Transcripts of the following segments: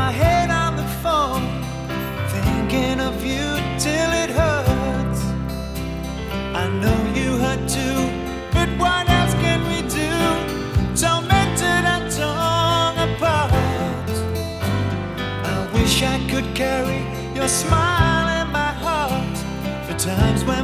my head on the phone, thinking of you till it hurts. I know you hurt too, but what else can we do? Tormented and torn apart. I wish I could carry your smile in my heart for times when.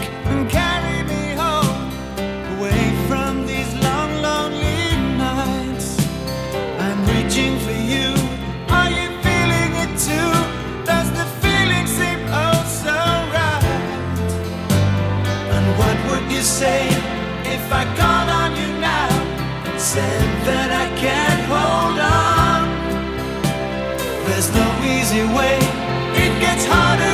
you say if I call on you now and said that I can't hold on? There's no easy way, it gets harder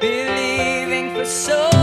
believing for so long.